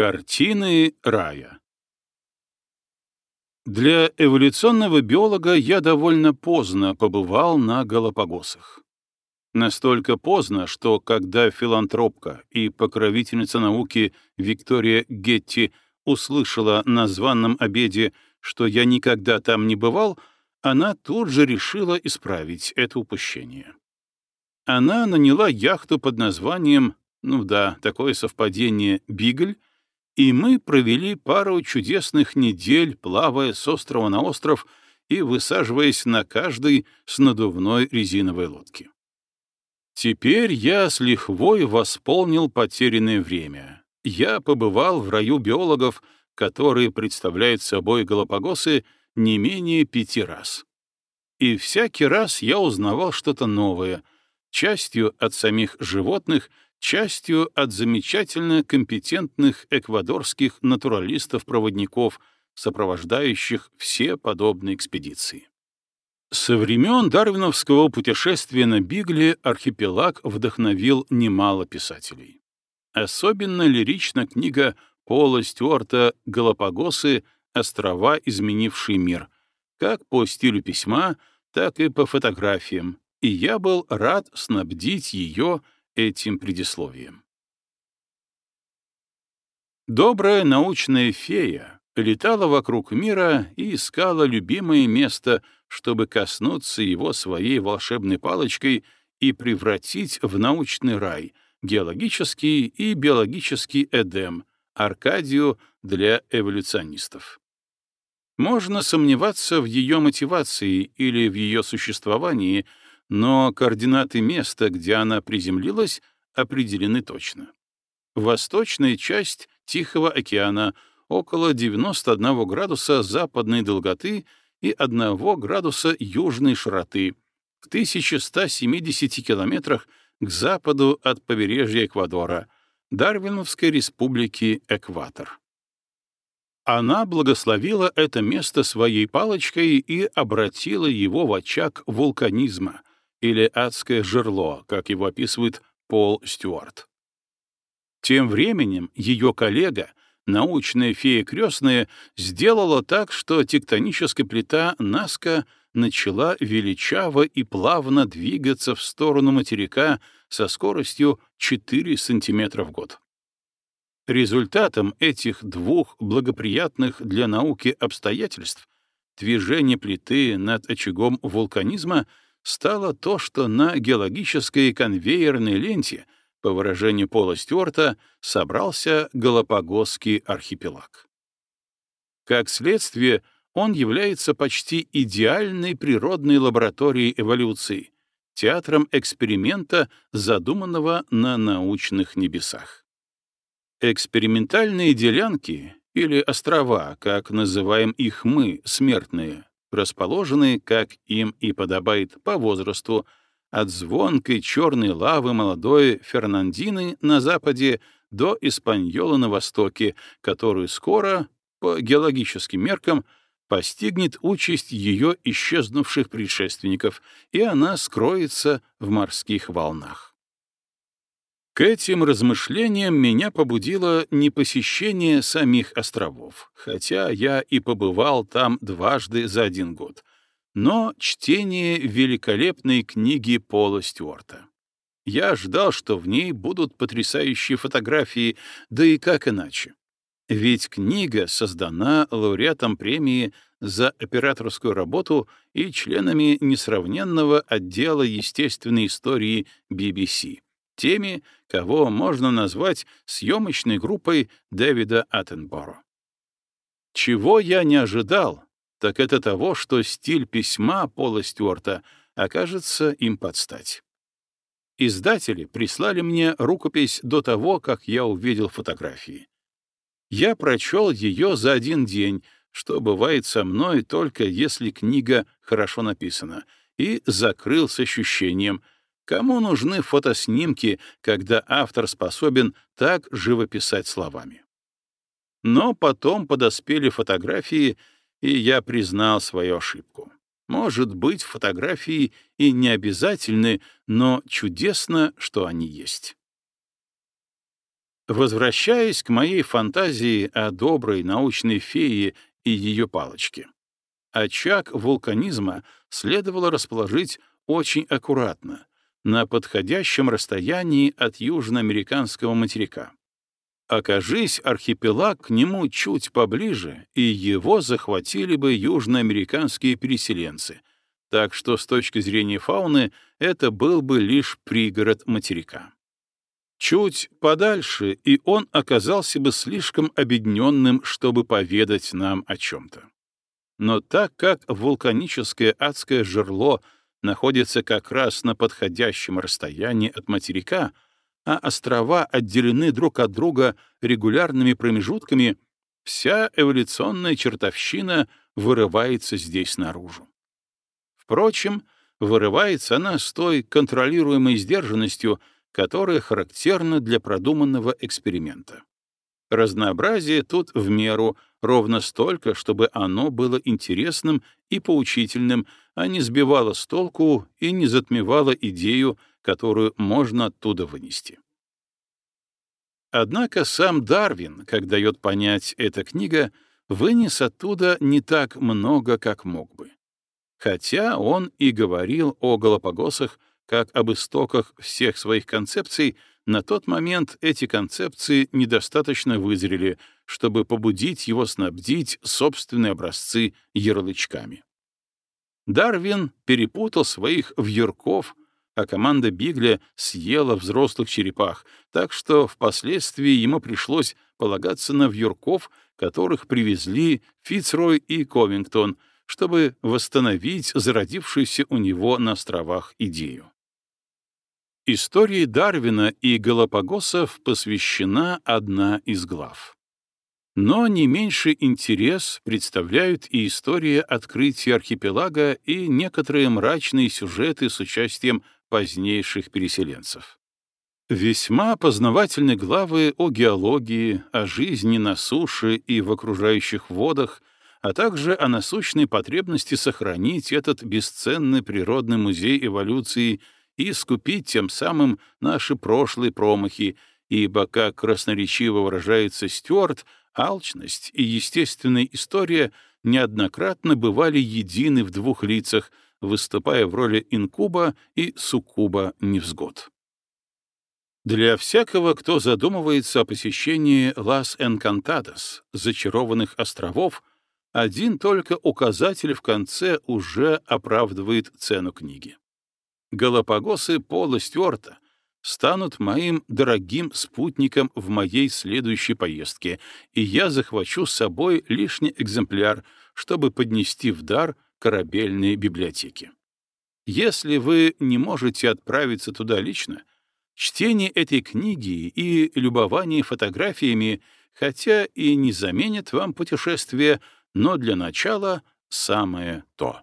Картины рая Для эволюционного биолога я довольно поздно побывал на Галапагосах. Настолько поздно, что когда филантропка и покровительница науки Виктория Гетти услышала на званном обеде, что я никогда там не бывал, она тут же решила исправить это упущение. Она наняла яхту под названием, ну да, такое совпадение, «Бигль», и мы провели пару чудесных недель, плавая с острова на остров и высаживаясь на каждой с надувной резиновой лодки. Теперь я с лихвой восполнил потерянное время. Я побывал в раю биологов, которые представляют собой Галапагосы, не менее пяти раз. И всякий раз я узнавал что-то новое, частью от самих животных, частью от замечательно компетентных эквадорских натуралистов-проводников, сопровождающих все подобные экспедиции. Со времен дарвиновского путешествия на Бигле архипелаг вдохновил немало писателей. Особенно лирична книга Пола Стюарта «Галапагосы. Острова, изменившие мир», как по стилю письма, так и по фотографиям, и я был рад снабдить ее этим предисловием. Добрая научная фея летала вокруг мира и искала любимое место, чтобы коснуться его своей волшебной палочкой и превратить в научный рай, геологический и биологический Эдем, Аркадию для эволюционистов. Можно сомневаться в ее мотивации или в ее существовании — но координаты места, где она приземлилась, определены точно. Восточная часть Тихого океана около 91 градуса западной долготы и 1 градуса южной широты, в 1170 километрах к западу от побережья Эквадора, Дарвиновской республики Экватор. Она благословила это место своей палочкой и обратила его в очаг вулканизма, или «адское жерло», как его описывает Пол Стюарт. Тем временем ее коллега, научная фея крестная, сделала так, что тектоническая плита Наска начала величаво и плавно двигаться в сторону материка со скоростью 4 см в год. Результатом этих двух благоприятных для науки обстоятельств движение плиты над очагом вулканизма — стало то, что на геологической конвейерной ленте, по выражению Пола Стюарта, собрался Галапагосский архипелаг. Как следствие, он является почти идеальной природной лабораторией эволюции, театром эксперимента, задуманного на научных небесах. Экспериментальные делянки, или острова, как называем их мы, смертные, расположены, как им и подобает по возрасту, от звонкой черной лавы молодой Фернандины на западе до Испаньола на востоке, которую скоро, по геологическим меркам, постигнет участь ее исчезнувших предшественников, и она скроется в морских волнах. К этим размышлениям меня побудило не посещение самих островов, хотя я и побывал там дважды за один год, но чтение великолепной книги Пола Стюарта. Я ждал, что в ней будут потрясающие фотографии, да и как иначе. Ведь книга создана лауреатом премии за операторскую работу и членами несравненного отдела естественной истории BBC теми, кого можно назвать съемочной группой Дэвида Аттенборо. Чего я не ожидал, так это того, что стиль письма Пола Стюарта окажется им подстать. Издатели прислали мне рукопись до того, как я увидел фотографии. Я прочел ее за один день, что бывает со мной только если книга хорошо написана, и закрыл с ощущением — Кому нужны фотоснимки, когда автор способен так живописать словами? Но потом подоспели фотографии, и я признал свою ошибку. Может быть, фотографии и не обязательны, но чудесно, что они есть. Возвращаясь к моей фантазии о доброй научной фее и ее палочке. Очаг вулканизма следовало расположить очень аккуратно, на подходящем расстоянии от южноамериканского материка. Окажись архипелаг к нему чуть поближе, и его захватили бы южноамериканские переселенцы, так что с точки зрения фауны это был бы лишь пригород материка. Чуть подальше, и он оказался бы слишком обедненным, чтобы поведать нам о чем-то. Но так как вулканическое адское жерло находится как раз на подходящем расстоянии от материка, а острова отделены друг от друга регулярными промежутками, вся эволюционная чертовщина вырывается здесь наружу. Впрочем, вырывается она с той контролируемой сдержанностью, которая характерна для продуманного эксперимента. Разнообразие тут в меру, ровно столько, чтобы оно было интересным и поучительным, а не сбивало с толку и не затмевало идею, которую можно оттуда вынести. Однако сам Дарвин, как дает понять эта книга, вынес оттуда не так много, как мог бы. Хотя он и говорил о Галапагосах как об истоках всех своих концепций, на тот момент эти концепции недостаточно вызрели, чтобы побудить его снабдить собственные образцы ярлычками. Дарвин перепутал своих вьюрков, а команда Бигля съела взрослых черепах, так что впоследствии ему пришлось полагаться на вьюрков, которых привезли Фицрой и Ковингтон, чтобы восстановить зародившуюся у него на островах идею. Истории Дарвина и Галапагосов посвящена одна из глав. Но не меньший интерес представляют и история открытия архипелага и некоторые мрачные сюжеты с участием позднейших переселенцев. Весьма познавательны главы о геологии, о жизни на суше и в окружающих водах, а также о насущной потребности сохранить этот бесценный природный музей эволюции — и искупить тем самым наши прошлые промахи, ибо, как красноречиво выражается Стюарт, алчность и естественная история неоднократно бывали едины в двух лицах, выступая в роли инкуба и суккуба невзгод. Для всякого, кто задумывается о посещении Лас Энкантадос, зачарованных островов, один только указатель в конце уже оправдывает цену книги. Галапагосы Пола Стюарта станут моим дорогим спутником в моей следующей поездке, и я захвачу с собой лишний экземпляр, чтобы поднести в дар корабельной библиотеке. Если вы не можете отправиться туда лично, чтение этой книги и любование фотографиями, хотя и не заменят вам путешествие, но для начала самое то.